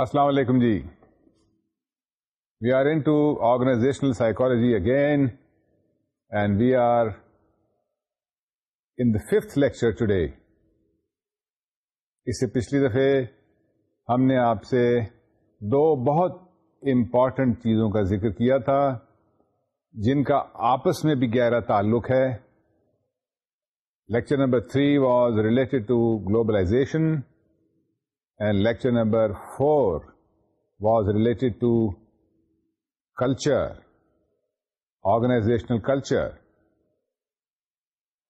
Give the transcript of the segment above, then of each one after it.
السلام علیکم جی we are into organisational psychology again and we are in the fifth lecture today اس سے پچھلی دفعہ ہم نے آپ سے دو بہت امپارٹینٹ چیزوں کا ذکر کیا تھا جن کا آپس میں بھی گہرا تعلق ہے lecture number three was related to globalisation lecture number four was related to culture organisational culture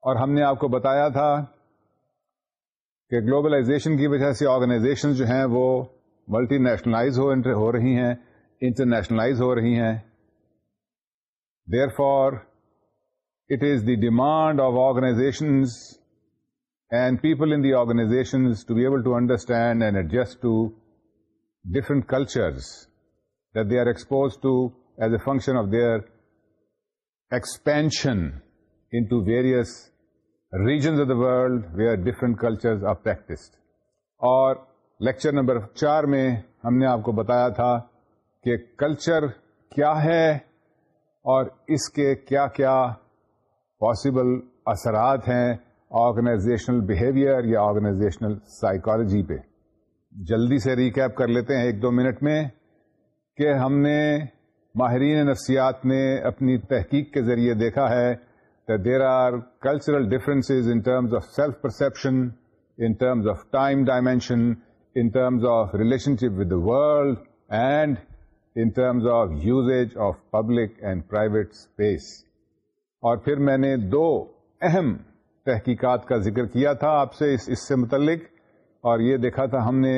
اور ہم نے آپ کو بتایا تھا کہ گلوبلائزیشن کی وجہ سے آرگنائزیشن جو ہیں وہ ملٹی نیشنلائز ہو رہی ہیں انٹرنیشنلائز ہو رہی ہیں there for it is the demand of organisations and people in the organisation to understand and adjust to different culture are expose to as a function of their expansions regions of the world where different culture of practised اور lecture number چار میں ہم نے آپ کو بتایا تھا کہ کلچر کیا ہے اور اس کے کیا کیا پاسبل اثرات ہیں آرگنائزیشنل بہیویئر یا آرگنائزیشنل سائیکالوجی پہ جلدی سے ریکیپ کر لیتے ہیں ایک دو منٹ میں کہ ہم نے ماہرین نفسیات نے اپنی تحقیق کے ذریعے دیکھا ہے کہ there are cultural differences in terms of self perception in terms of time dimension in terms of relationship with the world and in terms of usage of public and private space اور پھر میں نے دو اہم تحقیقات کا ذکر کیا تھا آپ سے اس, اس سے متعلق اور یہ دیکھا تھا ہم نے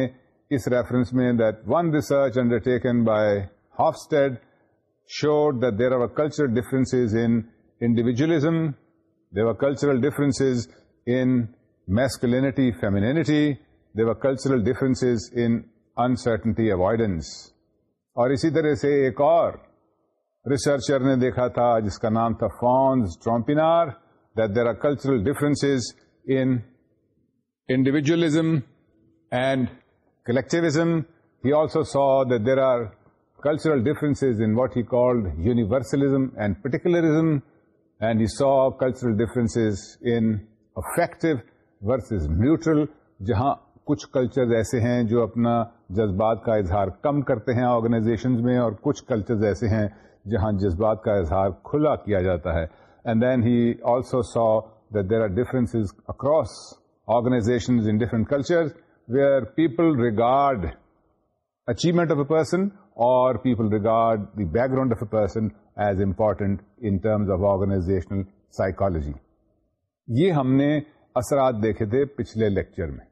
اس ریفرنس میں that one research undertaken by Hofstede stayed showed that there are cultural difference in individualism there are cultural difference in masculinity femininity there are cultural difference in uncertainty avoidance اور اسی طرح سے ایک اور researcher نے دیکھا تھا جس کا نام تھا Fons Trompenaars there are cultural differences individualism and collectivism he also so that there are cultural difference in what he called universalism and particularism and you so cultural differences in affective versus neutral جہاں کچھ cultures ایسے ہیں جو اپنا جذبات کا اظہار کم کرتے ہیں آرگنائزیشنز میں اور کچھ کلچرز ایسے ہیں جہاں جذبات کا اظہار کھلا کیا جاتا ہے and then he also so that there are difference across organization we are people regard achievement of a person or people regard the background of a person as important of organizational psychology یہ ہم نے اثرات دیکھے تھے پچھلے lecture میں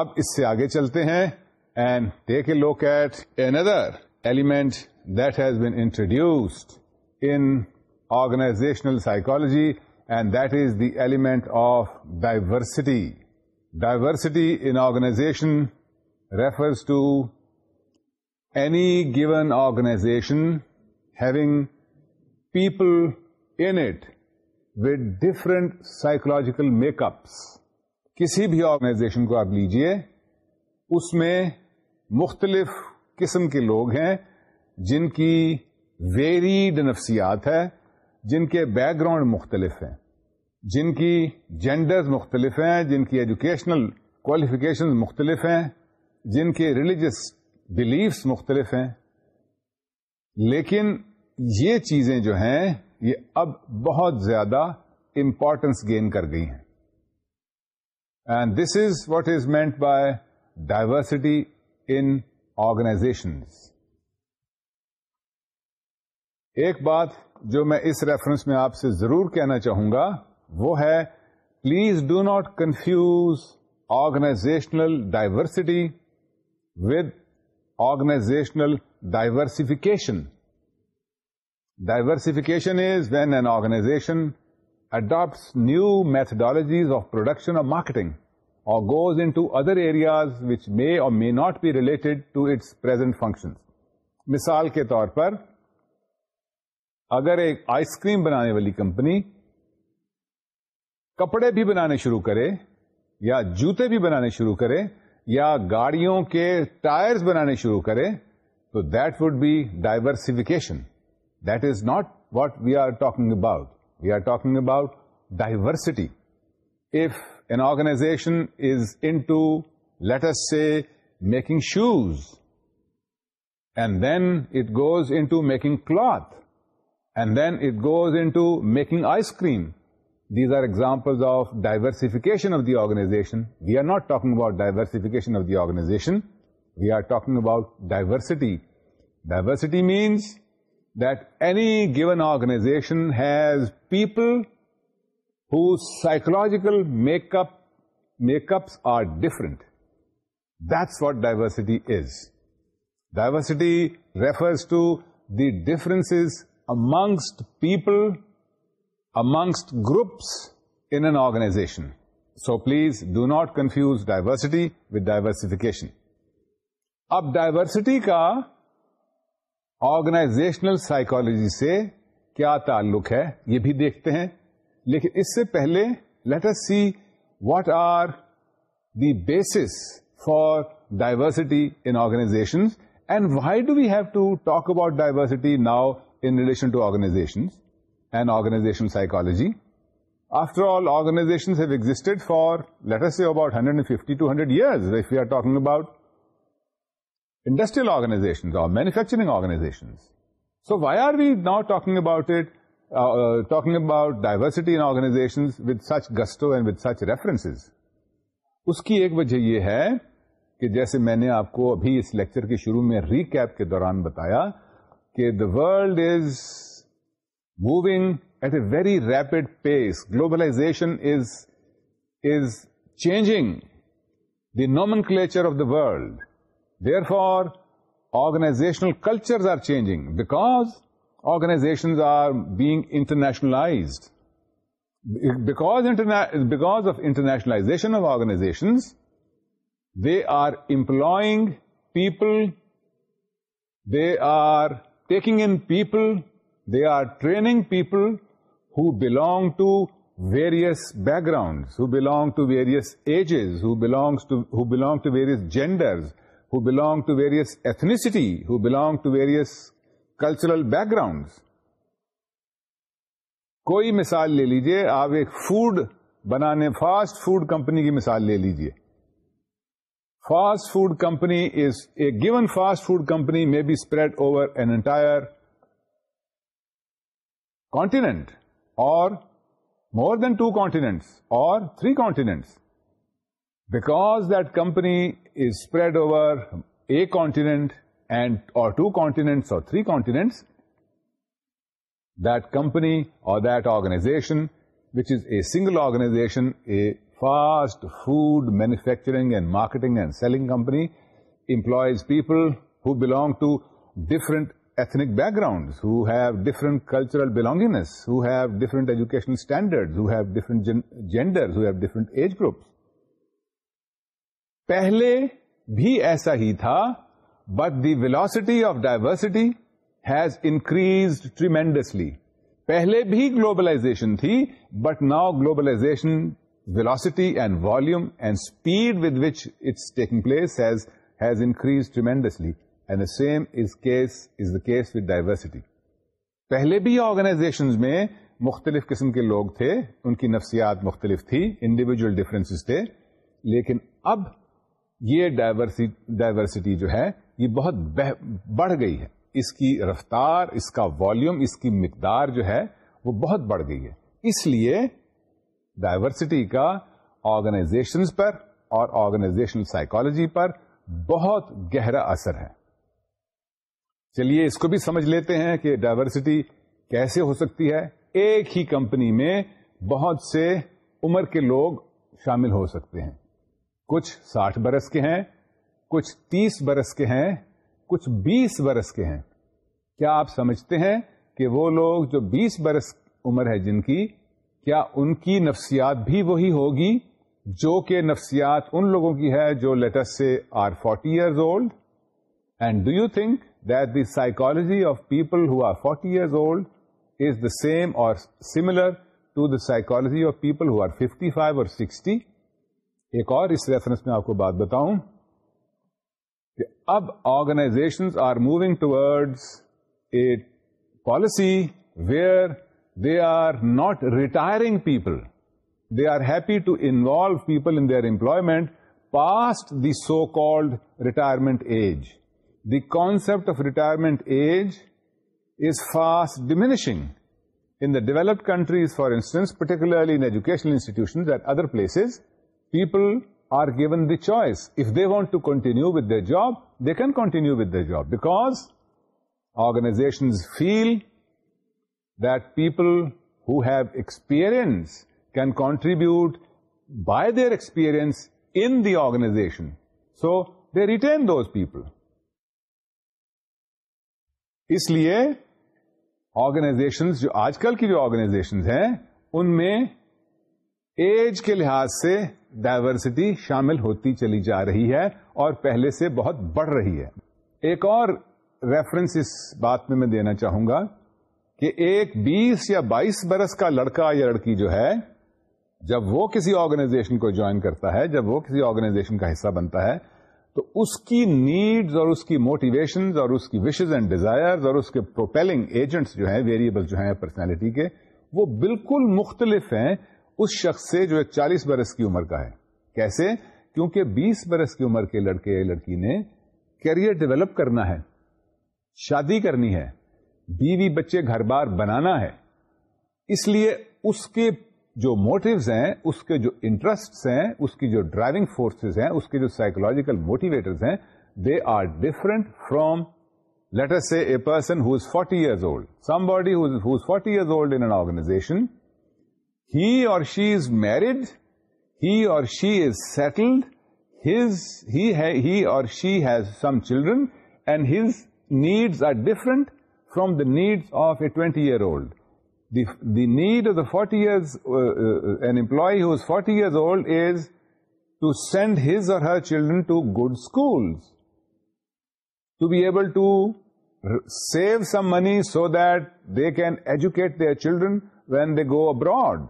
اب اس سے آگے چلتے ہیں and take a look at an other element that has been introduced in organizational psychology and that is the element of diversity. Diversity in organization refers to any given organization having people in it with different psychological make کسی بھی organization کو آپ لیجیے اس میں مختلف قسم کے لوگ ہیں جن کی ویریڈ نفسیات ہے جن کے بیک گراؤنڈ مختلف ہیں جن کی جینڈرز مختلف ہیں جن کی ایجوکیشنل کوالیفکیشن مختلف ہیں جن کے ریلیجس بلیفس مختلف ہیں لیکن یہ چیزیں جو ہیں یہ اب بہت زیادہ امپورٹنس گین کر گئی ہیں and this is what is meant by diversity in organization ایک بات جو میں اس ریفرنس میں آپ سے ضرور کہنا چاہوں گا وہ ہے please do not confuse organizational diversity with organizational diversification diversification is when an organization adopt new methodologies of production or marketing or goes into other areas which may or may not be related to its present function مثال کے طور پر اگر ایک ice cream بنانے والی company کپڑے بھی بنانے شروع کرے یا جوتے بھی بنانے شروع کرے یا گاڑیوں کے ٹائر بنانے شروع کرے تو that would be diversification that is not what we are talking about we are talking about diversity if an organization is into let's say making shoes and then it goes into making cloth and then it goes into making ice cream. These are examples of diversification of the organization. We are not talking about diversification of the organization. We are talking about diversity. Diversity means that any given organization has people whose psychological makeups are different. That's what diversity is. Diversity refers to the differences amongst people amongst groups in an organization so please do not confuse diversity with diversification اب diversity کا organizational psychology سے کیا تعلق ہے یہ بھی دیکھتے ہیں لیکن اس سے پہلے let's see what are the base for diversity in organization and why do we have to talk about diversity now relation to organization and organization after all organizations existed فارٹرڈ fifty year industrial organizations or manufacturing organizations so why are be not talking about talking about diversity organizations with such gusto and with such reference اس کی ایک وجہ یہ ہے کہ جیسے میں نے آپ کو ابھی اس لیکچر کے شروع میں ریکیپ کے دوران بتایا The world is moving at a very rapid pace. Globalization is changing the nomenclature of the world. Therefore, organizational cultures are changing because organizations are being internationalized. Because of internationalization of organizations, they are employing people, they are taking in people, they are training people who belong to various backgrounds, who belong to various ages, who, belongs to, who belong to various genders, who belong to various ethnicity, who belong to various cultural backgrounds. کوئی مثال لے لیجئے آپ ایک food بنانے fast food company کی مثال لے لیجئے Fast food company is, a given fast food company may be spread over an entire continent or more than 2 continents or 3 continents. Because that company is spread over a continent and or 2 continents or 3 continents, that company or that organization, which is a single organization, a fast food manufacturing and marketing and selling company employees people who belong to different ethnic background have different cultural belonging have different education standard have different genders have different age groups پہلے بھی ایسا ہی تھا but the velocity of diversity has increased tremendously پہلے بھی globalization تھی but now globalization velocity and volume and speed with which it's taking place has has increased tremendously and the same is case is the case with diversity pehle bhi organizations mein مختلف قسم کے لوگ تھے ان کی نفسیات مختلف تھی individual differences تھے لیکن اب یہ ڈائیورسٹی جو ہے یہ بہت بڑھ گئی ہے اس کی رفتار اس کا والیوم اس کی مقدار جو ہے وہ بہت بڑھ گئی ہے اس لیے ڈائیورسٹی کا آرگنائزیشن پر اور آرگنائزیشن سائیکولوجی پر بہت گہرا اثر ہے چلیے اس کو بھی سمجھ لیتے ہیں کہ ڈائیورسٹی کیسے ہو سکتی ہے ایک ہی کمپنی میں بہت سے عمر کے لوگ شامل ہو سکتے ہیں کچھ ساٹھ برس کے ہیں کچھ تیس برس کے ہیں کچھ بیس برس کے ہیں کیا آپ سمجھتے ہیں کہ وہ لوگ جو بیس برس عمر ہے جن کی کیا ان کی نفسیات بھی وہی ہوگی جو کہ نفسیات ان لوگوں کی ہے جو let's say are forty years old and do you think that the psychology of people who are forty years old is the same or similar to the psychology of people who are fifty five or sixty ایک اور اس reference میں آپ کو بات بتاؤں کہ اب organization are moving towards a policy where They are not retiring people. They are happy to involve people in their employment past the so-called retirement age. The concept of retirement age is fast diminishing. In the developed countries, for instance, particularly in educational institutions and other places, people are given the choice. If they want to continue with their job, they can continue with their job because organizations feel people who have experience can contribute by their experience in the organization so they retain those people اس لیے organization جو آج کل کی جو organization ہیں ان میں age کے لحاظ سے ڈائیورسٹی شامل ہوتی چلی جا رہی ہے اور پہلے سے بہت بڑھ رہی ہے ایک اور ریفرنس اس بات میں میں دینا چاہوں گا کہ ایک بیس یا بائیس برس کا لڑکا یا لڑکی جو ہے جب وہ کسی آرگنائزیشن کو جوائن کرتا ہے جب وہ کسی آرگنائزیشن کا حصہ بنتا ہے تو اس کی نیڈز اور اس کی موٹیویشن اور اس کی وشز اینڈ ڈیزائر اور اس کے پروپیلنگ ایجنٹس جو ہیں ویریبل جو ہیں پرسنالٹی کے وہ بالکل مختلف ہیں اس شخص سے جو ایک چالیس برس کی عمر کا ہے کیسے کیونکہ بیس برس کی عمر کے لڑکے لڑکی نے کیریئر ڈیولپ کرنا ہے شادی کرنی ہے بیوی بچے گھر بار بنانا ہے اس لیے اس کے جو موٹوز ہیں اس کے جو انٹرسٹ ہیں اس کی جو ڈرائیونگ فورسز ہیں اس کے جو سائکولوجیکل ہیں they are different from letter سے a person who's forty years old somebody forty years old in organization he اور شی از میرڈ ہی اور she she is settled his his he or has some children and needs are different from the needs of a 20-year-old. The need of the 40 years, uh, uh, an employee who is 40 years old is to send his or her children to good schools, to be able to save some money so that they can educate their children when they go abroad,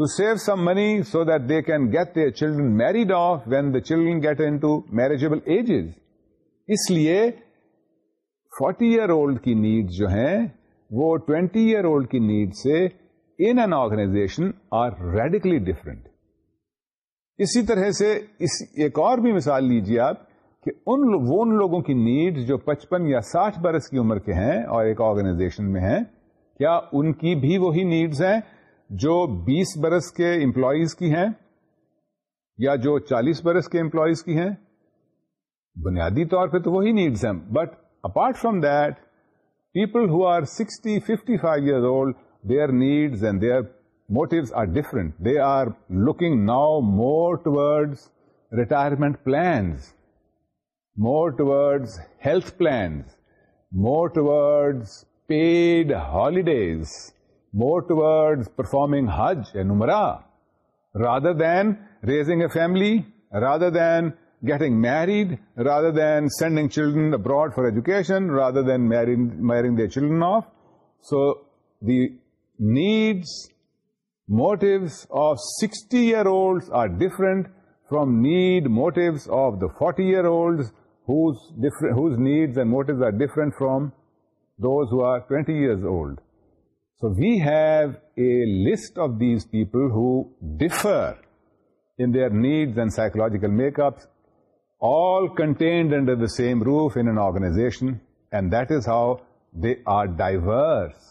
to save some money so that they can get their children married off when the children get into marriageable ages. Isliye forty year old کی need جو ہیں وہ twenty year old کی need سے in an organization are radically different اسی طرح سے اس ایک اور بھی مثال لیجیے آپ کہ ان وہ ان لوگوں کی نیڈ جو پچپن یا ساٹھ برس کی عمر کے ہیں اور ایک آرگنائزیشن میں ہیں کیا ان کی بھی وہی نیڈز ہیں جو بیس برس کے امپلائیز کی ہیں یا جو چالیس برس کے امپلائیز کی ہیں بنیادی طور پہ تو وہی نیڈز ہیں but Apart from that, people who are 60, 55 years old, their needs and their motives are different. They are looking now more towards retirement plans, more towards health plans, more towards paid holidays, more towards performing Hajj and Umrah, rather than raising a family, rather than getting married rather than sending children abroad for education, rather than marrying their children off. So the needs, motives of 60-year-olds are different from need, motives of the 40-year-olds whose needs and motives are different from those who are 20 years old. So we have a list of these people who differ in their needs and psychological makeups all contained under the same roof organization and that is how they are diverse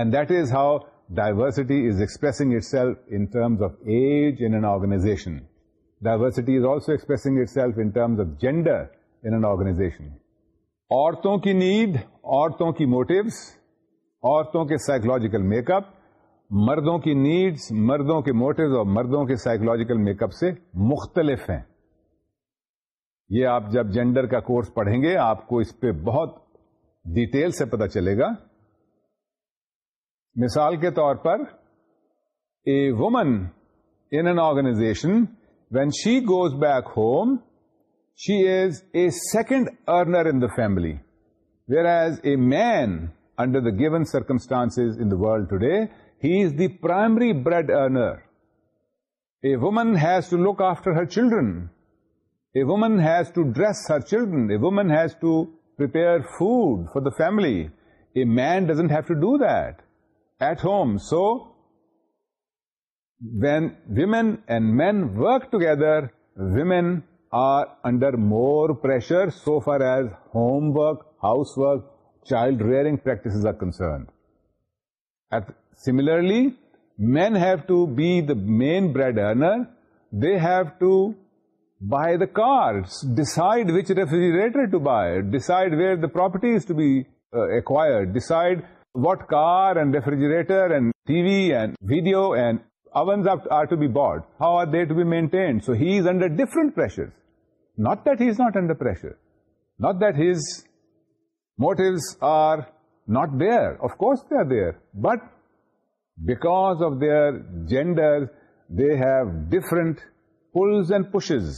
and this how diversity is expressing of age organization diversity is also expressing itself in genderization عورتوں کی need عورتوں کی عورتوں کے psychological makeup مردوں کی needs مردوں کے موٹیوز اور مردوں کے سائیکولوجیکل میک اپ سے مختلف ہیں یہ آپ جب جینڈر کا کورس پڑھیں گے آپ کو اس پہ بہت ڈیٹیل سے پتا چلے گا مثال کے طور پر a woman in an organization when she goes back home she is a second earner in the family whereas a man under the given circumstance in the world today he is the primary bread earner a woman has to look after her children A woman has to dress her children. A woman has to prepare food for the family. A man doesn't have to do that at home. So, when women and men work together, women are under more pressure so far as homework, housework, child rearing practices are concerned. Similarly, men have to be the main bread earner. They have to buy the cars, decide which refrigerator to buy, decide where the property is to be uh, acquired, decide what car and refrigerator and TV and video and ovens are to be bought, how are they to be maintained. So he is under different pressures. Not that he is not under pressure, not that his motives are not there, of course they are there, but because of their genders, they have different and pushes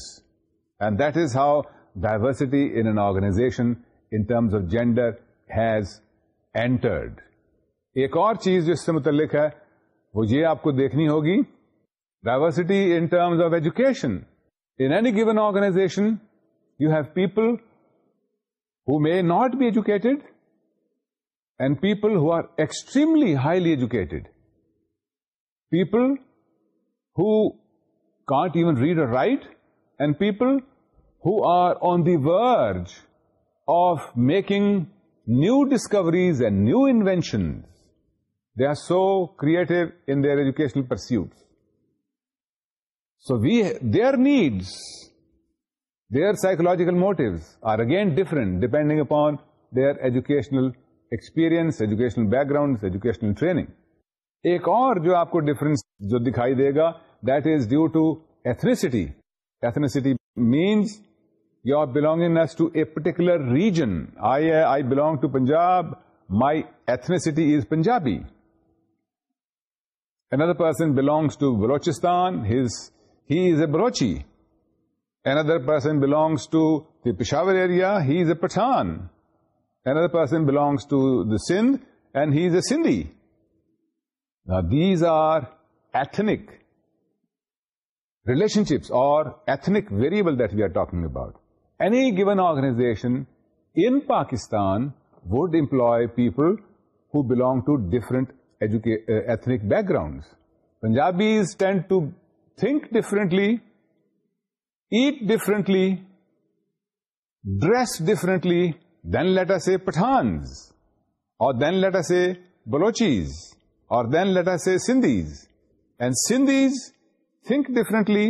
and that is how diversity in organization in terms of gender has entered ایک اور چیز جو اس سے متعلق ہے وہ یہ آپ کو دیکھنی ہوگی diversity in terms of education in any given organization you have people who may not be educated and people who are extremely highly educated people who ٹ even read or write and people who are on the verge of making new discoveries and new invention they are so great educational pursue so we the need their psychological motives are again different depending upon their educational experience educational background educational training ایک اور جو آپ کو difference جو دکھائی دے گا that is due to ethnicity. Ethnicity means your belongingness to a particular region. I belong to Punjab. My ethnicity is Punjabi. Another person belongs to Balochistan. He is a Balochi. Another person belongs to the Peshawar area. He is a Pathan. Another person belongs to the Sindh and he is a Sindhi. Now these are ethnic relationships or ethnic variable that we are talking about any given organization in Pakistan would employ people who belong to different ethnic background Punjabis tend to think differently eat differently dress differently then let's say Pathans اور then let's سے بلوچیز اور then let's say Sindhis and Sindhis think differently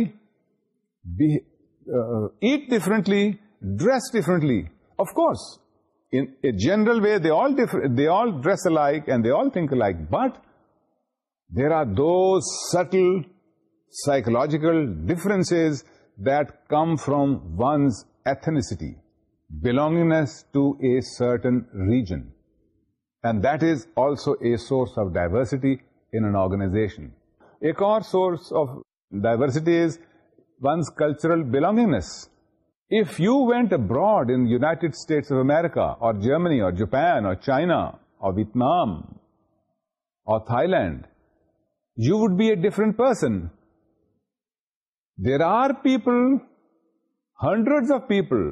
eat differently dress differently of course general way they all dress like and they all think like but there are though subtle psychological difference that come from one's ethnicity belong to a certain region and that is also a source of diversity in organization ایک اور source of diversity is one's cultural belongingness if you went abroad in United States of America or Germany اور Japan اور China اور Vietnam or Thailand you would be a different person there are people hundreds of people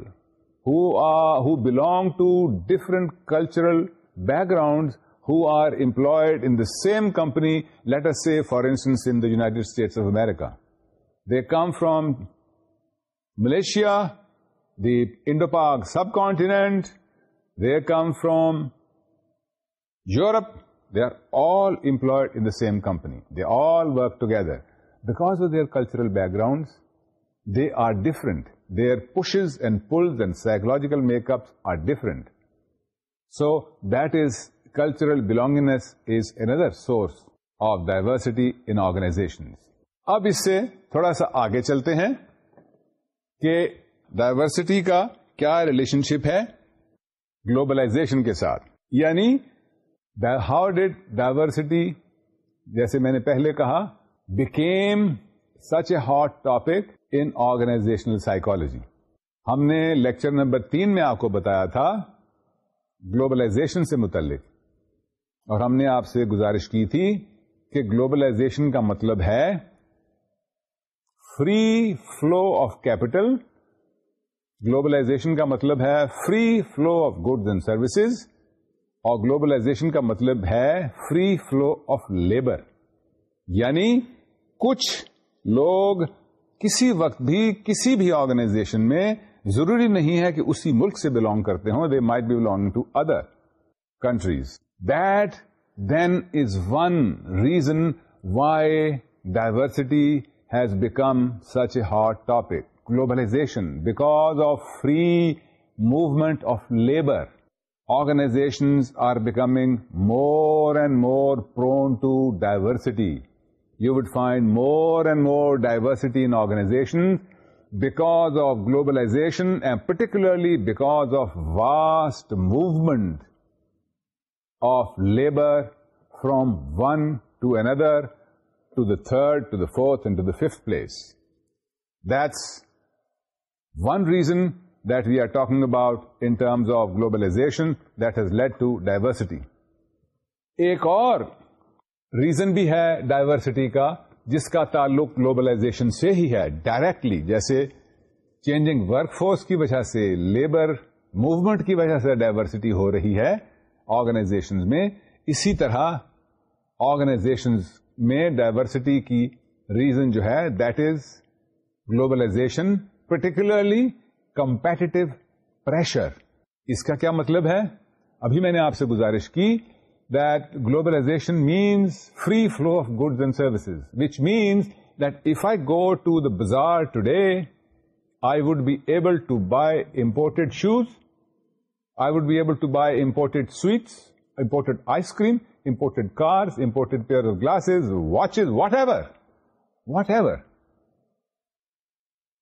here who belong to different cultural background who are employed in the same company, let us say, for instance, in the United States of America. They come from Malaysia, the Indo-Pak subcontinent, they come from Europe, they are all employed in the same company. They all work together. Because of their cultural backgrounds, they are different. Their pushes and pulls and psychological makeups are different. So that is cultural belongingness is another source of diversity in organization اب اس سے تھوڑا سا آگے چلتے ہیں کہ diversity کا کیا ریلیشن شپ ہے گلوبلائزیشن کے ساتھ یعنی ہاؤ ڈیڈ ڈائیورسٹی جیسے میں نے پہلے کہا became such a hot topic in organizational psychology ہم نے لیکچر نمبر تین میں آپ کو بتایا تھا گلوبلائزیشن سے متعلق اور ہم نے آپ سے گزارش کی تھی کہ گلوبلائزیشن کا مطلب ہے free flow of capital globalization کا مطلب ہے free flow of goods and services اور گلوبلائزیشن کا مطلب ہے فری فلو آف لیبر یعنی کچھ لوگ کسی وقت بھی کسی بھی آرگنائزیشن میں ضروری نہیں ہے کہ اسی ملک سے بلونگ کرتے ہوں they might be belong to other countries That then is one reason why diversity has become such a hot topic. Globalization, because of free movement of labor, organizations are becoming more and more prone to diversity. You would find more and more diversity in organizations because of globalization and particularly because of vast movement of labour from one to another to the third to the fourth and to the fifth place That's one reason that we are talking about in terms of globalization that has lead to diversity. ایک اور reason بھی ہے ڈائیورسٹی کا جس کا تعلق globalisation سے ہی ہے ڈائریکٹلی جیسے چینجنگ ورک فورس کی وجہ سے لیبر موومنٹ کی وجہ سے ڈائیورسٹی ہو رہی ہے آرگنائزیشنز میں اسی طرح آرگنائزیشنز میں ڈائیورسٹی کی ریزن جو ہے that is globalization particularly competitive pressure اس کا کیا مطلب ہے ابھی میں نے آپ سے گزارش کی that globalization means free flow of goods and services which means that if I go to the بازار today I would be able to buy imported shoes I would be able to buy imported sweets, imported ice cream, imported cars, imported pair of glasses, watches, whatever. Whatever.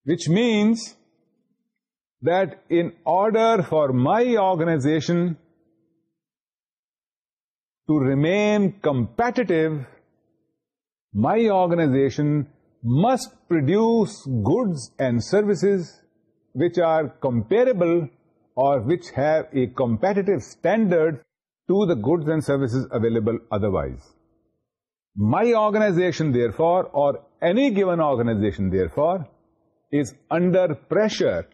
Which means that in order for my organization to remain competitive, my organization must produce goods and services which are comparable or which have a competitive standard to the goods and services available otherwise. My organization, therefore, or any given organization, therefore, is under pressure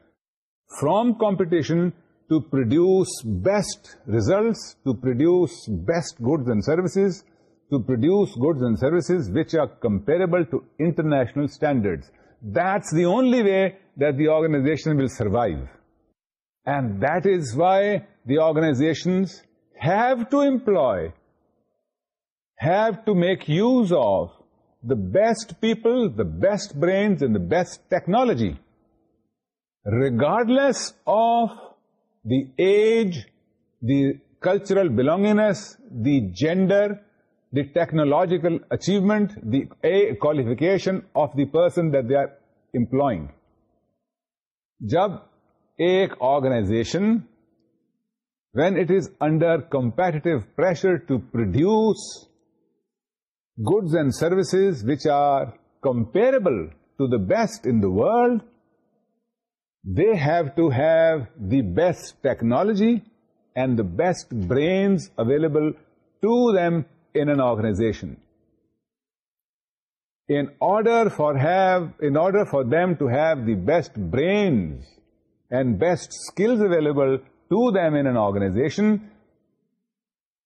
from competition to produce best results, to produce best goods and services, to produce goods and services which are comparable to international standards. That's the only way that the organization will survive. And that is why the organizations have to employ, have to make use of the best people, the best brains, and the best technology, regardless of the age, the cultural belongingness, the gender, the technological achievement, the qualification of the person that they are employing. Jab Ek organization, when it is under competitive pressure to produce goods and services which are comparable to the best in the world, they have to have the best technology and the best brains available to them in an organization. In order for them to have the best brains and best skills available to them in an organization,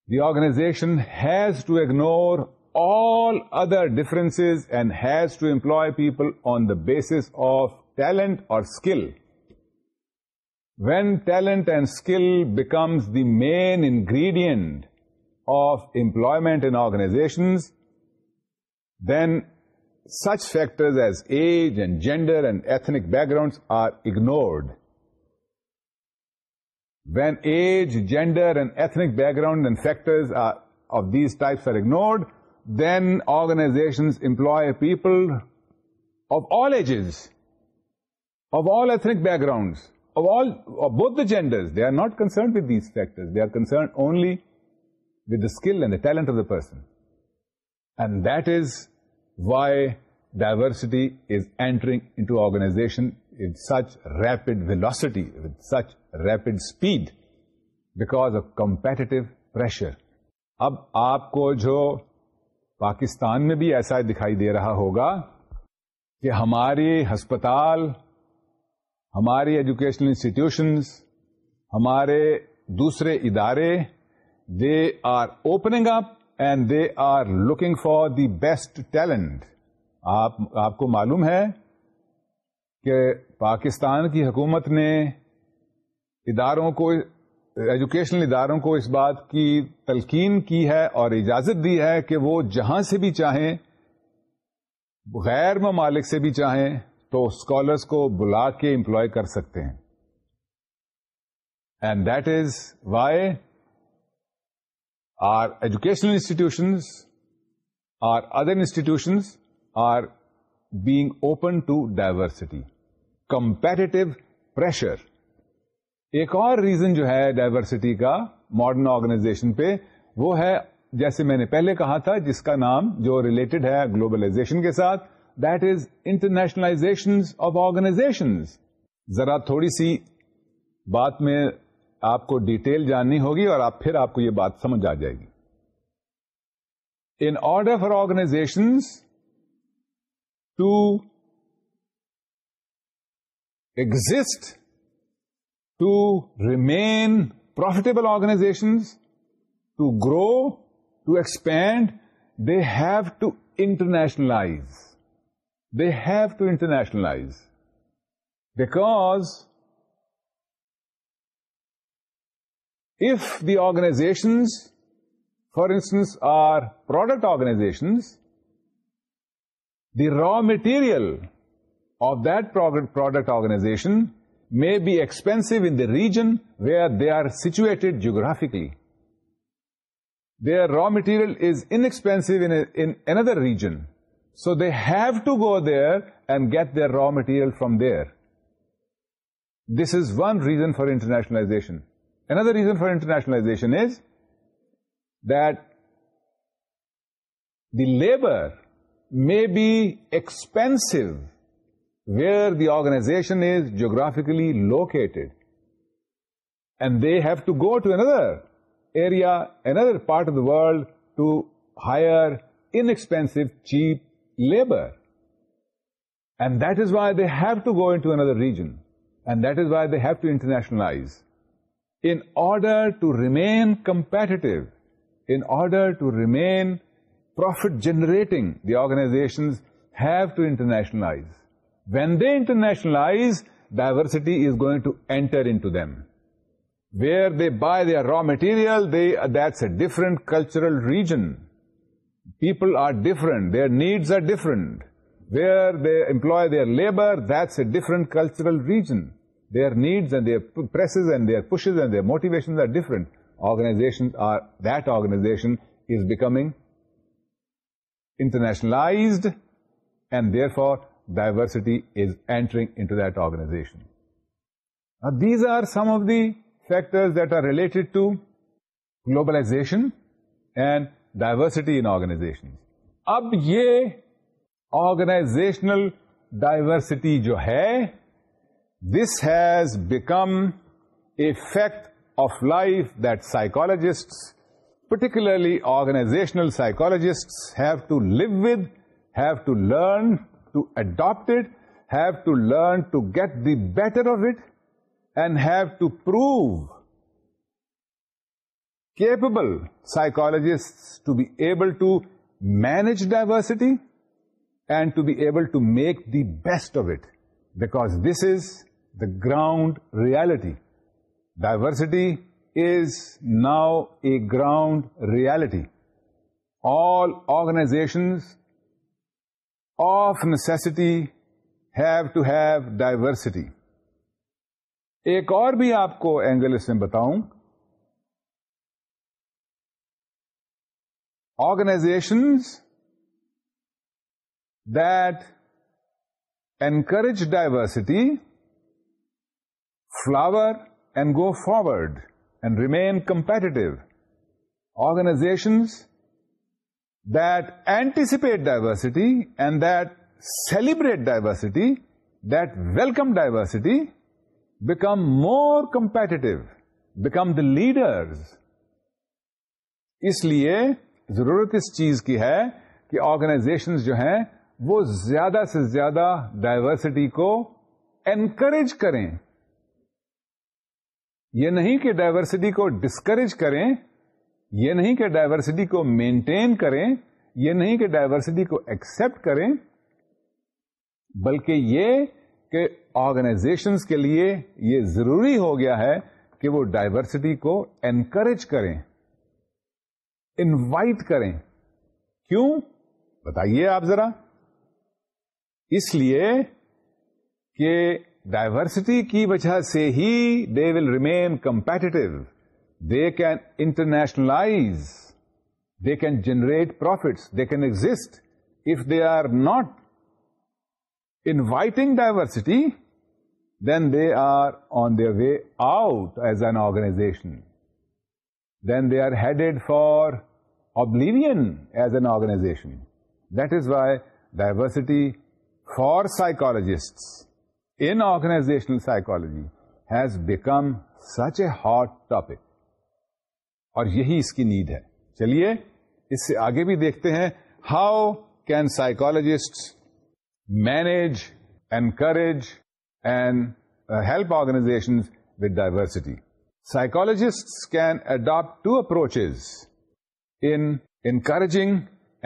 the organization has to ignore all other differences and has to employ people on the basis of talent or skill. When talent and skill becomes the main ingredient of employment in organizations, then such factors as age and gender and ethnic backgrounds are ignored. Wage gendered ethnic background factored then organization employ people background but جینڈرنڈ with these factored only with skill and talent of the person and this why diversity is entering organization such rapid with such rapid speed because of competitive pressure اب آپ کو جو پاکستان میں بھی ایسا دکھائی دے رہا ہوگا کہ ہماری ہسپتال ہماری ایجوکیشنل انسٹیٹیوشنس ہمارے دوسرے ادارے they are opening up and they are looking for the best talent آپ کو معلوم ہے کہ پاکستان کی حکومت نے اداروں کو ایجوکیشنل اداروں کو اس بات کی تلقین کی ہے اور اجازت دی ہے کہ وہ جہاں سے بھی چاہیں غیر ممالک سے بھی چاہیں تو اسکالرس کو بلا کے امپلوائے کر سکتے ہیں and that is why are educational institutions are other institutions are being open to diversity competitive pressure ایک اور ریزن جو ہے ڈائیورسٹی کا ماڈرن آرگنائزیشن پہ وہ ہے جیسے میں نے پہلے کہا تھا جس کا نام جو ریلیٹڈ ہے گلوبلائزیشن کے ساتھ that is internationalization of organization ذرا تھوڑی سی بات میں آپ کو ڈیٹیل جاننی ہوگی اور آپ پھر آپ کو یہ بات سمجھ آ جائے گی in order for organization to exist to remain profitable organizations, to grow, to expand, they have to internationalize. They have to internationalize because if the organizations, for instance, are product organizations, the raw material of that product organization may be expensive in the region where they are situated geographically. Their raw material is inexpensive in another region, so they have to go there and get their raw material from there. This is one reason for internationalization. Another reason for internationalization is that the labor may be expensive where the organization is geographically located, and they have to go to another area, another part of the world to hire inexpensive, cheap labor. And that is why they have to go into another region. And that is why they have to internationalize. In order to remain competitive, in order to remain profit generating, the organizations have to internationalize. When they internationalize, diversity is going to enter into them. Where they buy their raw material, that's a different cultural region. People are different, their needs are different. Where they employ their labor, that's a different cultural region. Their needs and their presses and their pushes and their motivations are different. That organization is becoming internationalized, and therefore diversity is entering into that organization these are some of the factor that are relate to globalization and diversity in organization اب یہ organizational diversity جو ہے this has become a fact of life that psychologist particularly organizational psychologist have to live with have to learn to adopt it, have to learn to get the better of it, and have to prove capable psychologists to be able to manage diversity and to be able to make the best of it, because this is the ground reality. Diversity is now a ground reality. All organizations of necessity have to have diversity ایک اور بھی آپ کو angle اس میں بتاؤں organization that encourage diversity flower and go forward and remain competitive organizations anticipate diversity and that celebrate diversity that welcome diversity become more competitive become the leaders اس لیے ضرورت اس چیز کی ہے کہ آرگنائزیشن جو ہیں وہ زیادہ سے زیادہ ڈائورسٹی کو انکریج کریں یہ نہیں کہ ڈائورسٹی کو ڈسکریج کریں یہ نہیں کہ ڈائیورسٹی کو مینٹین کریں یہ نہیں کہ ڈائیورسٹی کو ایکسپٹ کریں بلکہ یہ کہ آرگنائزیشنس کے لیے یہ ضروری ہو گیا ہے کہ وہ ڈائیورسٹی کو انکریج کریں انوائٹ کریں کیوں بتائیے آپ ذرا اس لیے کہ ڈائیورسٹی کی وجہ سے ہی they will remain competitive They can internationalize, they can generate profits, they can exist. If they are not inviting diversity, then they are on their way out as an organization. Then they are headed for oblivion as an organization. That is why diversity for psychologists in organizational psychology has become such a hot topic. اور یہی اس کی need ہے چلیے اس سے آگے بھی دیکھتے ہیں how can psychologist manage encourage and help organization with diversity psychologist can adapt two approach encouraging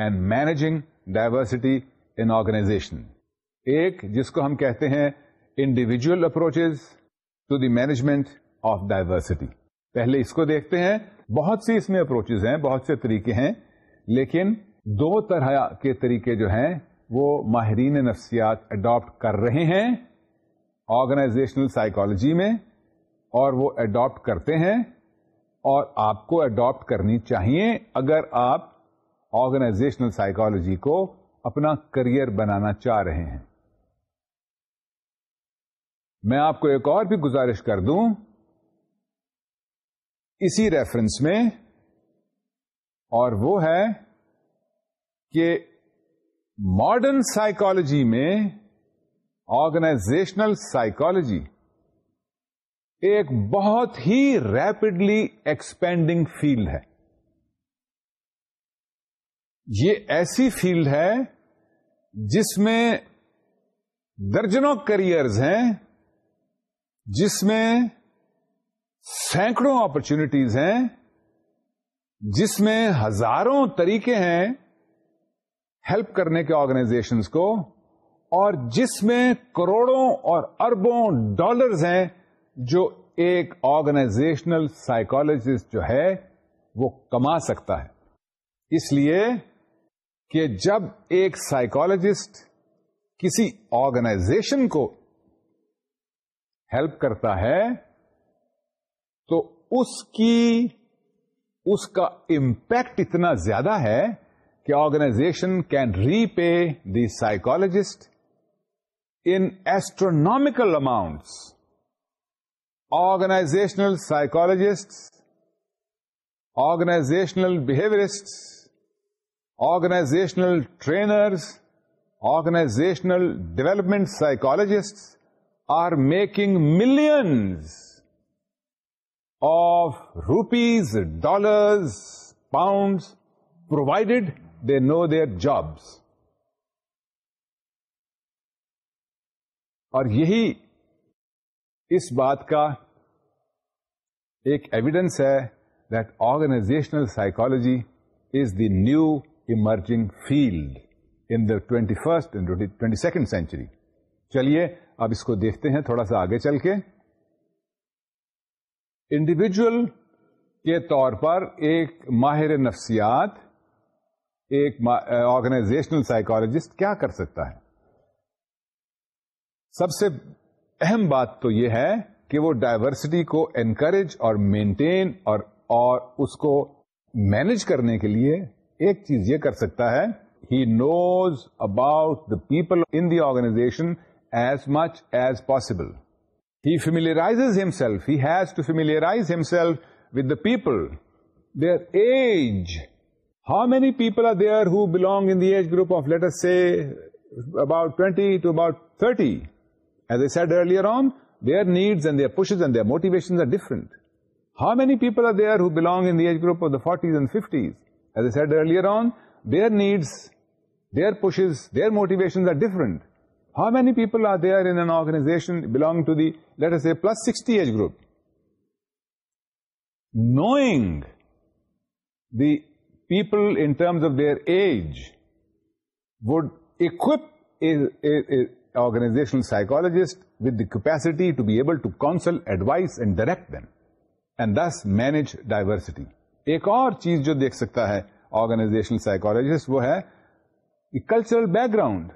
and managing diversity in organization ایک جس کو ہم کہتے ہیں individual approach to the management of diversity پہلے اس کو دیکھتے ہیں بہت سی اس میں اپروچز ہیں بہت سے طریقے ہیں لیکن دو طرح کے طریقے جو ہیں وہ ماہرین نفسیات اڈاپٹ کر رہے ہیں آرگنائزیشنل سائیکالوجی میں اور وہ اڈاپٹ کرتے ہیں اور آپ کو اڈاپٹ کرنی چاہیے اگر آپ آرگنائزیشنل سائیکالوجی کو اپنا کریئر بنانا چاہ رہے ہیں میں آپ کو ایک اور بھی گزارش کر دوں اسی ریفرنس میں اور وہ ہے کہ ماڈرن سائیکالوجی میں آرگنائزیشنل سائیکالوجی ایک بہت ہی ریپڈلی ایکسپینڈنگ فیلڈ ہے یہ ایسی فیلڈ ہے جس میں درجنوں کریئرز ہیں جس میں سینکڑوں اپرچونٹیز ہیں جس میں ہزاروں طریقے ہیں ہیلپ کرنے کے آرگنائزیشنس کو اور جس میں کروڑوں اور اربوں ڈالرز ہیں جو ایک آرگنائزیشنل سائیکالوجسٹ جو ہے وہ کما سکتا ہے اس لیے کہ جب ایک سائیکالوجسٹ کسی آرگنائزیشن کو ہیلپ کرتا ہے اس کی اس کا امپیکٹ اتنا زیادہ ہے کہ organization can repay the in astronomical amounts organizational psychologist organizational behaviourist organizational trainers organizational development psychologist are making millions of rupees dollars pounds, provided they know their jobs. اور یہی اس بات کا ایک ایویڈینس ہے that organizational psychology is the new emerging field in the twenty first twenty second century چلیے اب اس کو دیکھتے ہیں تھوڑا سا آگے چل کے انڈیویجل کے طور پر ایک ماہر نفسیات ایک آرگنائزیشنل سائیکولوجسٹ کیا کر سکتا ہے سب سے اہم بات تو یہ ہے کہ وہ ڈائیورسٹی کو انکریج اور مینٹین اور اور اس کو مینج کرنے کے لیے ایک چیز یہ کر سکتا ہے ہی knows about the people in the organization as much as possible familiarize half head are different how many people are do belong group of the forties on they needs their motivation many people are the are in in organization belong to that is a plus sixty age group knowing the people in terms of their age would اک آرگنا psychologist with the capacity to be able to counsel advise and direct then and this manage diversity ایک اور چیز جو دیکھ سکتا ہے آرگناشنل psychologist وہ ہے cultural background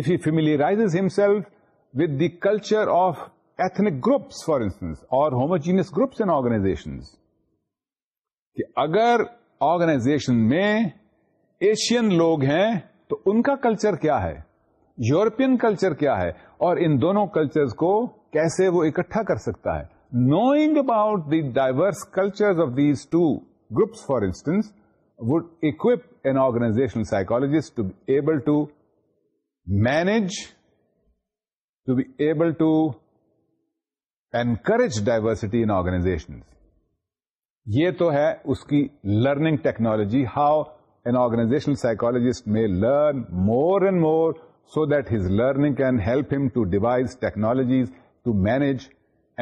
if he familiarizes himself with the culture of ethnic groups, for instance, or homogeneous groups and organizations, کہ اگر آرگنائزیشن میں ایشین لوگ ہیں تو ان کا کلچر کیا ہے یوروپین کلچر کیا ہے اور ان دونوں کلچر کو کیسے وہ اکٹھا کر سکتا ہے knowing about the diverse culture of these two groups for instance would اکوپ an organization psychologist be able to manage to be able to encourage diversity in organization یہ تو ہے اس کی learning technology how an organization psychologist may learn more and more so that his learning can help him to devise technologies to manage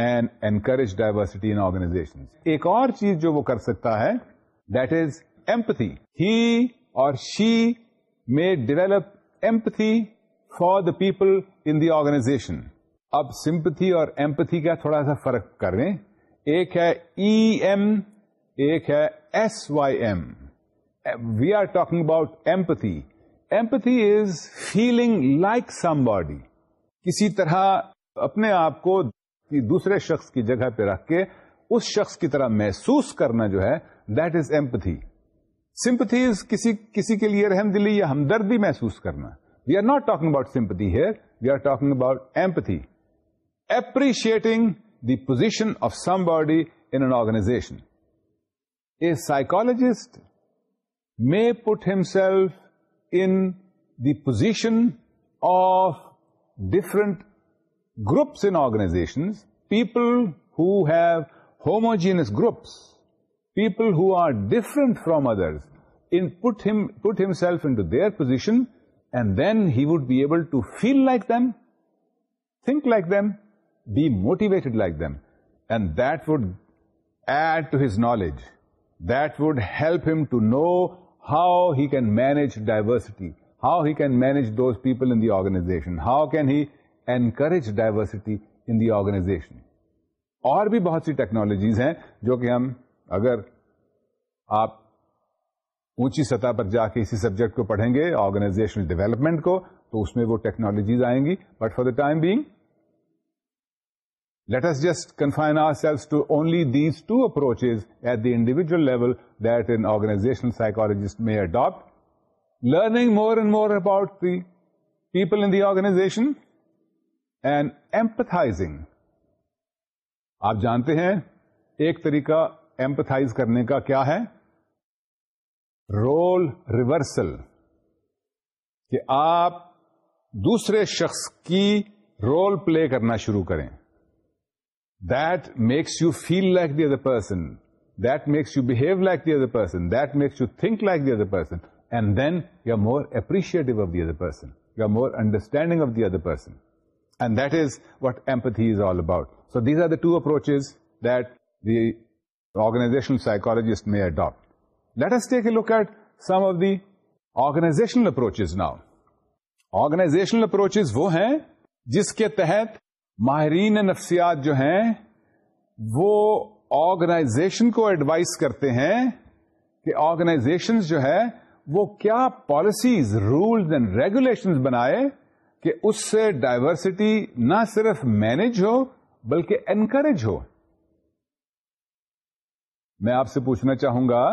and encourage diversity in organization ایک اور چیز جو وہ کر سکتا ہے دیٹ از ایمپتھی ہی اور شی میں develop empathy for the people in the organization اب سمپتھی اور ایمپتھی کا تھوڑا سا فرق کر کریں ایک ہے ای e ایم ایک ہے S Y M we are talking about empathy empathy is feeling like somebody کسی طرح اپنے آپ کو دوسرے شخص کی جگہ پہ رکھ کے اس شخص کی طرح محسوس کرنا جو ہے that is empathy sympathy is کسی کسی کے لیے رحم دلی یا ہمدردی محسوس کرنا We are not talking about sympathy here. We are talking about empathy. Appreciating the position of somebody in an organization. A psychologist may put himself in the position of different groups in organizations, people who have homogeneous groups, people who are different from others, put himself into their position then he would be able to feel like them think like them be motivate like them and this knowledge help him to know how he can manage diversity how he can manage those people in the organization how can he encourage diversity in the organization اور بھی بہت سی technologies ہیں جو کہ ہم اگر آپ اونچی سطح پر جا کے اسی سبجیکٹ کو پڑھیں گے آرگنائزیشنل ڈیولپمنٹ کو تو اس میں وہ ٹیکنالوجیز آئیں گی but for the time being let's just confine ourselves to only these two approach at the individual level that an organizational psychologist may adapt learning more and more about the people in the organization and empathizing آپ جانتے ہیں ایک طریقہ empathise کرنے کا کیا ہے role reversal کہ آپ دوسرے شخص کی رول پلے کرنا شروع کریں that makes you feel like the other person that makes you behave like the other person that makes you think like the other person and then you are more appreciative of the other person you are more understanding of the other person and that is what empathy is all about so these are the two approach that the organizational psychologist میں adapt let's look at some of the organizational approach now organizational approach وہ ہیں جس کے تحت ماہرین نفسیات جو ہیں وہ آرگنائزیشن کو ایڈوائز کرتے ہیں کہ آرگنائزیشن جو ہے وہ کیا پالیسیز رولز اینڈ ریگولیشن بنائے کہ اس سے ڈائیورسٹی نہ صرف مینج ہو بلکہ انکریج ہو میں آپ سے پوچھنا چاہوں گا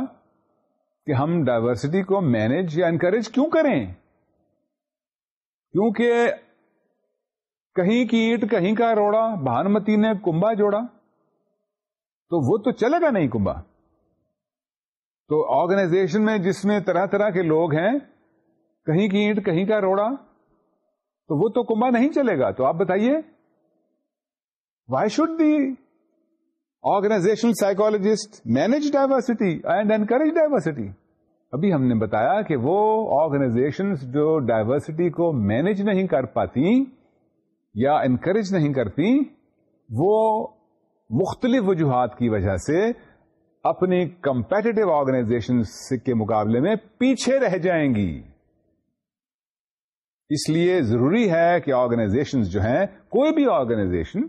کہ ہم ڈائیورسٹی کو مینج یا انکریج کیوں کریں کیونکہ کہیں کی اینٹ کہیں کا روڑا بھانمتی نے کنبا جوڑا تو وہ تو چلے گا نہیں کنبا تو آرگنائزیشن میں جس میں طرح طرح کے لوگ ہیں کہیں کی اینٹ کہیں کا روڑا تو وہ تو کنبا نہیں چلے گا تو آپ بتائیے why should the organization psychologist manage diversity and encourage diversity ابھی ہم نے بتایا کہ وہ آرگنائزیشنز جو ڈائیورسٹی کو مینج نہیں کر پاتی یا انکریج نہیں کرتی وہ مختلف وجوہات کی وجہ سے اپنی کمپیٹیو آرگنائزیشن کے مقابلے میں پیچھے رہ جائیں گی اس لیے ضروری ہے کہ آرگنائزیشن جو ہیں کوئی بھی آرگنائزیشن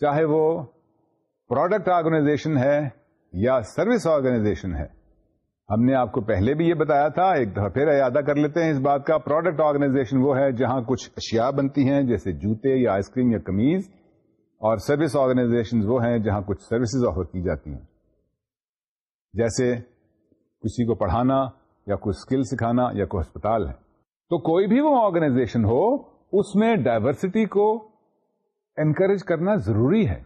چاہے وہ پروڈکٹ آرگنائزیشن ہے یا سروس آرگنائزیشن ہے ہم نے آپ کو پہلے بھی یہ بتایا تھا ایک دفعہ پھر ادا کر لیتے ہیں اس بات کا پروڈکٹ آرگنائزیشن وہ ہے جہاں کچھ اشیاء بنتی ہیں جیسے جوتے یا آئس کریم یا کمیز اور سروس آرگنائزیشن وہ ہیں جہاں کچھ سروسز آفر کی جاتی ہیں جیسے کسی کو پڑھانا یا کوئی اسکل سکھانا یا کوئی ہسپتال ہے تو کوئی بھی وہ آرگنائزیشن ہو اس میں ڈائیورسٹی کو انکریج کرنا ضروری ہے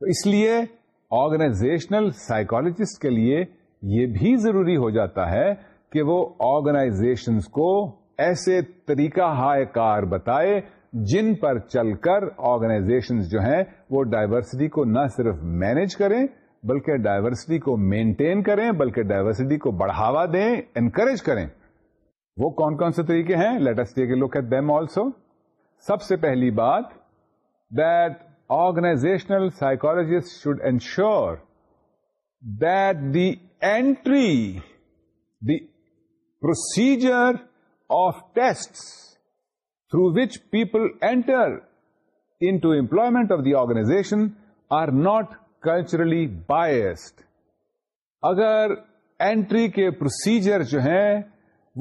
تو اس لیے آرگنائزیشنل سائیکولوجسٹ کے لیے یہ بھی ضروری ہو جاتا ہے کہ وہ آرگنائزیشنس کو ایسے طریقہ ہائے کار بتائے جن پر چل کر آرگنائزیشنز جو ہیں وہ ڈائیورسٹی کو نہ صرف مینج کریں بلکہ ڈائیورسٹی کو مینٹین کریں بلکہ ڈائیورسٹی کو بڑھاوا دیں انکریج کریں وہ کون کون سے طریقے ہیں take look at them also سب سے پہلی بات that organizational psychologist should ensure that the the procedure of test through which people enter into employment of the organization are not culturally biased اگر اینٹری کے procedure جو ہیں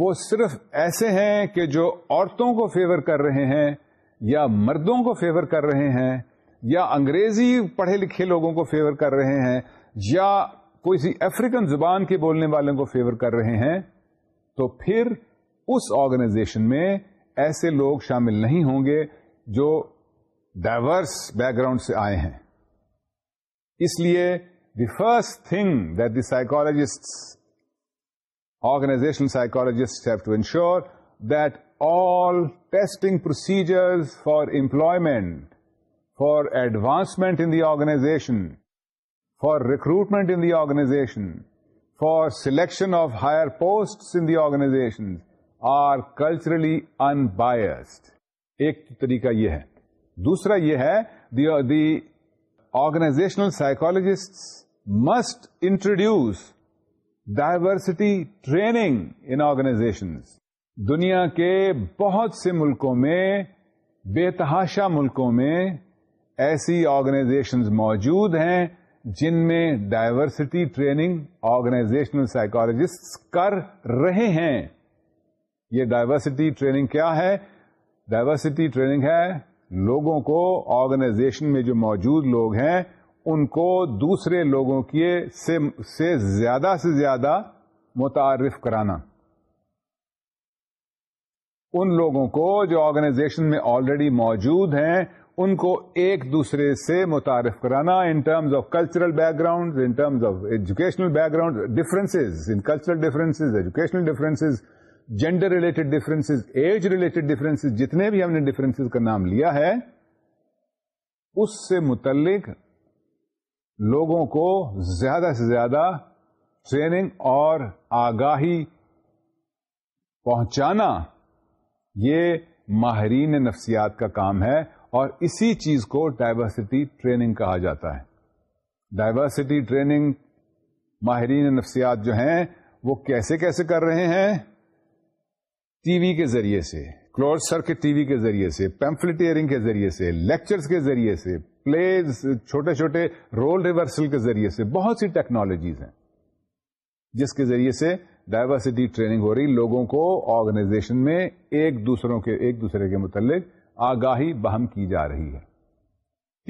وہ صرف ایسے ہیں کہ جو عورتوں کو فیور کر رہے ہیں یا مردوں کو فیور کر رہے ہیں یا انگریزی پڑھے لکھے لوگوں کو فیور کر رہے ہیں یا افریقن زبان کے بولنے والوں کو فیور کر رہے ہیں تو پھر اس آرگنائزیشن میں ایسے لوگ شامل نہیں ہوں گے جو ڈائورس بیک گراؤنڈ سے آئے ہیں اس لیے the first thing that the سائیکول organization ensure that all testing procedure for employment for advancement in the organization for recruitment in the organization for selection of higher post in the organization are culturally unbiased ایک طریقہ یہ ہے دوسرا یہ ہے the organizational psychologist must introduce diversity training in organizations دنیا کے بہت سے ملکوں میں بےتحاشا ملکوں میں ایسی آرگنائزیشنز موجود ہیں جن میں ڈائیورسٹی ٹریننگ آرگنائزیشنل سائیکولوجسٹ کر رہے ہیں یہ ڈائیورسٹی ٹریننگ کیا ہے ڈائیورسٹی ٹریننگ ہے لوگوں کو آرگنائزیشن میں جو موجود لوگ ہیں ان کو دوسرے لوگوں کے سے زیادہ سے زیادہ متعارف کرانا ان لوگوں کو جو آرگنائزیشن میں آلریڈی موجود ہیں ان کو ایک دوسرے سے متعارف کرانا in terms of cultural background in terms of educational background difference in cultural difference educational difference gender related differences age related differences جتنے بھی ہم نے ڈفرینسز کا نام لیا ہے اس سے متعلق لوگوں کو زیادہ سے زیادہ ٹریننگ اور آگاہی پہنچانا یہ ماہرین نفسیات کا کام ہے اور اسی چیز کو ڈائیورسٹی ٹریننگ کہا جاتا ہے ڈائیورسٹی ٹریننگ ماہرین نفسیات جو ہیں وہ کیسے کیسے کر رہے ہیں ٹی وی کے ذریعے سے کلوز سرکٹ ٹی وی کے ذریعے سے پیمفلیٹیئرنگ کے ذریعے سے لیکچرز کے ذریعے سے پلیز چھوٹے چھوٹے رول ریورسل کے ذریعے سے بہت سی ٹیکنالوجیز ہیں جس کے ذریعے سے ڈائیورسٹی ٹریننگ ہو رہی لوگوں کو آرگنائزیشن میں ایک دوسروں کے ایک دوسرے کے متعلق آگاہی بہم کی جا رہی ہے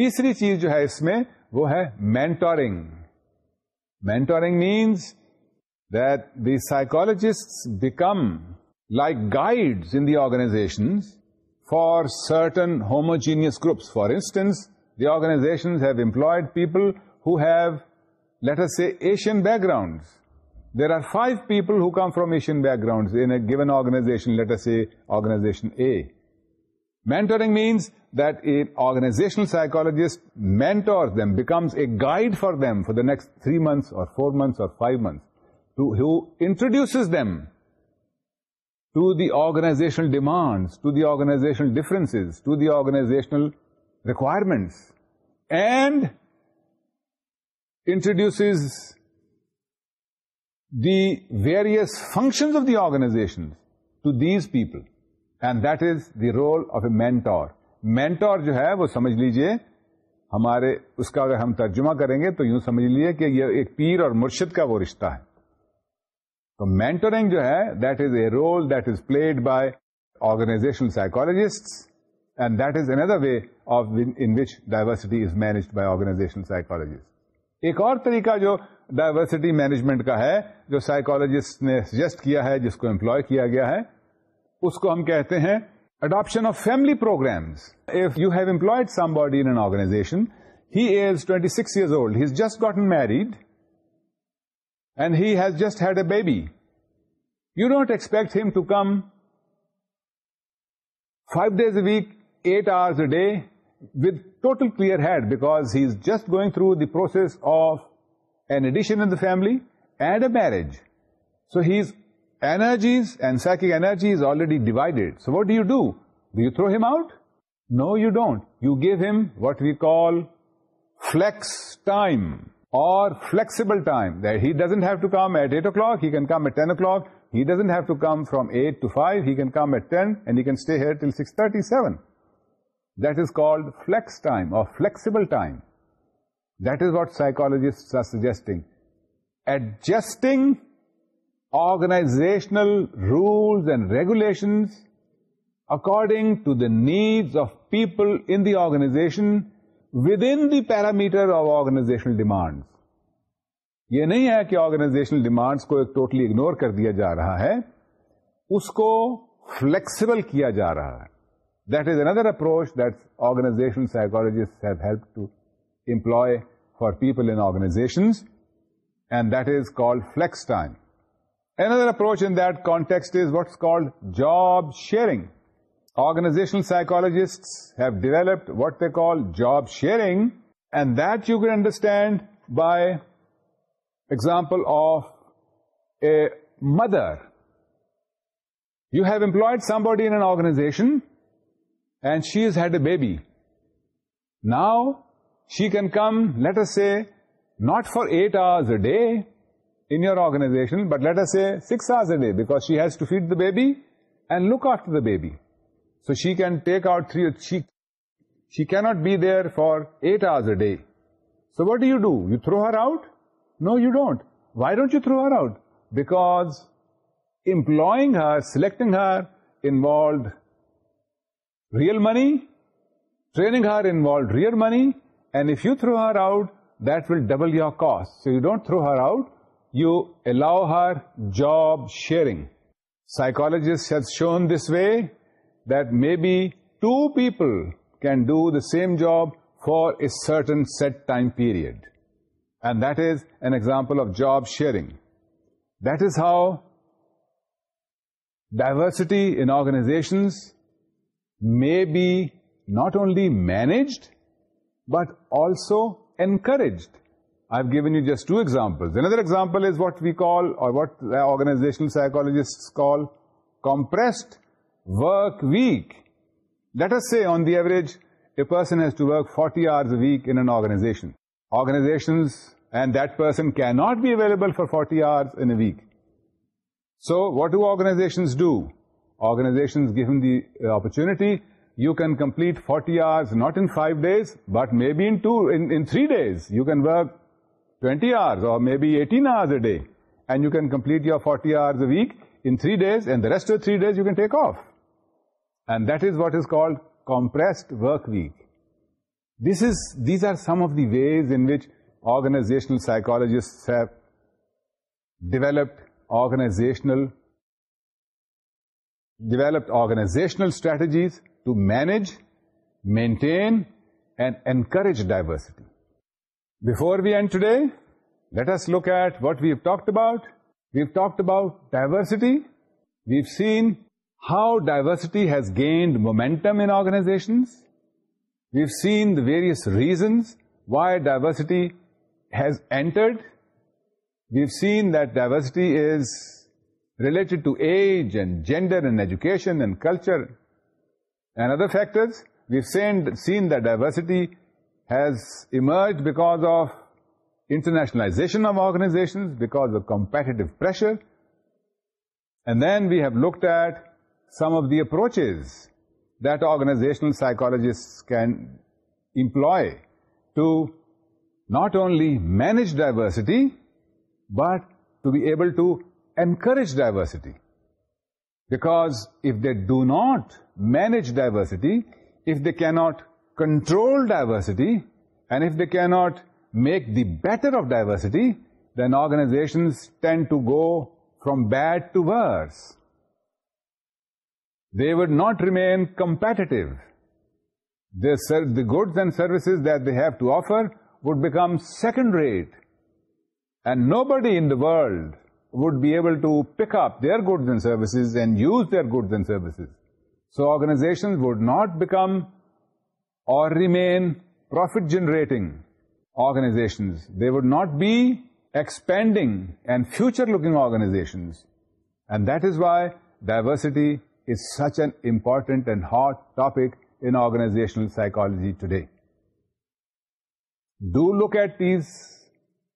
تیسری چیز جو ہے اس میں وہ ہے mentoring mentoring means that the psychologist become like guide in the organization for certain homogeneous groups for instance the organization have employed people who have later Asian background there are five people who come from Asian background in given organization later a organization a Mentoring means that an organizational psychologist mentors them, becomes a guide for them for the next 3 months or 4 months or 5 months, who introduces them to the organizational demands, to the organizational differences, to the organizational requirements, and introduces the various functions of the organization to these people. And that is the role of a mentor mentor جو ہے وہ سمجھ لیجئے ہمارے اس کا اگر ہم ترجمہ کریں گے تو یوں سمجھ لیجیے کہ یہ ایک پیر اور مرشد کا وہ رشتہ ہے تو مینٹورنگ جو ہے that is a role that is played by organizational psychologist and that is another way of in which diversity is managed by organizational psychologist ایک اور طریقہ جو ڈائیورسٹی مینجمنٹ کا ہے جو سائیکولوجسٹ نے سجیسٹ کیا ہے جس کو امپلوائے کیا گیا ہے اس کو ہم کہتے ہیں adoption of family programs if you have employed somebody in organization he is twenty six years old he is just gotten married and he has just had a baby you don't expect him to come five days a week eight hours a day with total clear head because he is just going through the process of an addition in the family and a marriage so he is energies and psychic energy is already divided. So what do you do? Do you throw him out? No, you don't. You give him what we call flex time or flexible time. That he doesn't have to come at 8 o'clock, he can come at 10 o'clock. He doesn't have to come from 8 to 5, he can come at 10 and he can stay here till 6:37. That is called flex time or flexible time. That is what psychologists are suggesting. Adjusting organizational rules and regulations according to the need of people in the organization within the parameter of organizational demands یہ نہیں ہے کہ organizational demands کو totally ignore کر دیا جا رہا ہے اس کو فلیکسیبل کیا جا رہا ہے that is another approach that organization psychologies to employ for people in organization and that is call flex time Another approach in that context is what's called job sharing. Organizational psychologists have developed what they call job sharing, and that you can understand by example of a mother. You have employed somebody in an organization and she has had a baby. Now, she can come, let us say, not for 8 hours a day, in your organization, but let us say 6 hours a day, because she has to feed the baby and look after the baby. So she can take out she cannot be there for 8 hours a day. So what do? You throw her out? No, you don't. Why don't you throw her out? Because employing her, selecting her, involved real money, training her involved real money, and if you throw her out, that will double your cost. So you don't throw her out, you allow her job sharing. Psychologists have shown this way that maybe two people can do the same job for a certain set time period. And that is an example of job sharing. That is how diversity in organizations may be not only managed, but also encouraged. I've given you just two examples. Another example is what we call, or what organizational psychologists call, compressed work week. Let us say on the average, a person has to work 40 hours a week in an organization. And that person cannot be available for 40 hours in a week. So what do? Organizations, given the uh, opportunity, you can complete 40 hours not in 5 days, but maybe in 3 days. You can work 20 hours or maybe 18 hours a day, and you can complete your 40 hours a week in 3 days, and the rest of the 3 days you can take off. And that is what is called compressed work week. These are some of the ways in which organizational psychologists have developed organizational strategies to manage, maintain, and encourage diversity. Before we end today, let us look at what we've talked about. We've talked about diversity. We've seen how diversity has gained momentum in organizations. We've seen the various reasons why diversity has entered. We've seen that diversity is related to age and gender and education and culture and other factors. We've seen that diversity has emerged because of internationalization of organizations, because of competitive pressure. And then we have looked at some of the approaches that organizational psychologists can employ to not only manage diversity, but to be able to encourage diversity. Because if they do not manage diversity, if they cannot control diversity, and if they cannot make the better of diversity, then organizations tend to go from bad to worse. They would not remain competitive. The goods and services that they have to offer would become second-rate, and nobody in the world would be able to pick up their goods and services and use their goods and services. So organizations would not become or remain profit-generating organizations. They would not be expanding and future-looking organizations. And that is why diversity is such an important and hot topic in organizational psychology today. Do look at these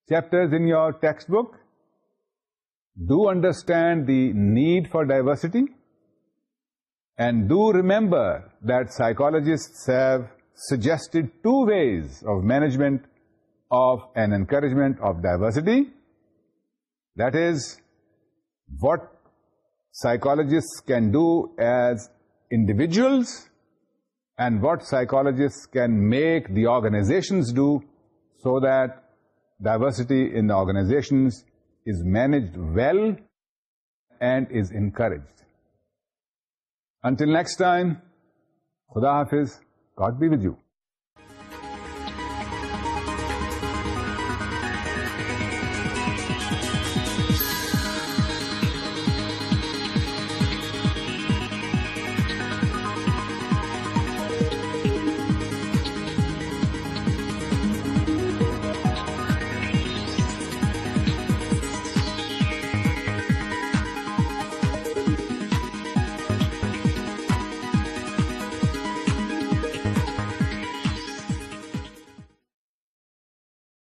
chapters in your textbook. Do understand the need for diversity. And do remember that psychologists have suggested two ways of management of an encouragement of diversity. That is, what psychologists can do as individuals and what psychologists can make the organizations do so that diversity in the organizations is managed well and is encouraged. Until next time, Khuda Hafiz. God be with you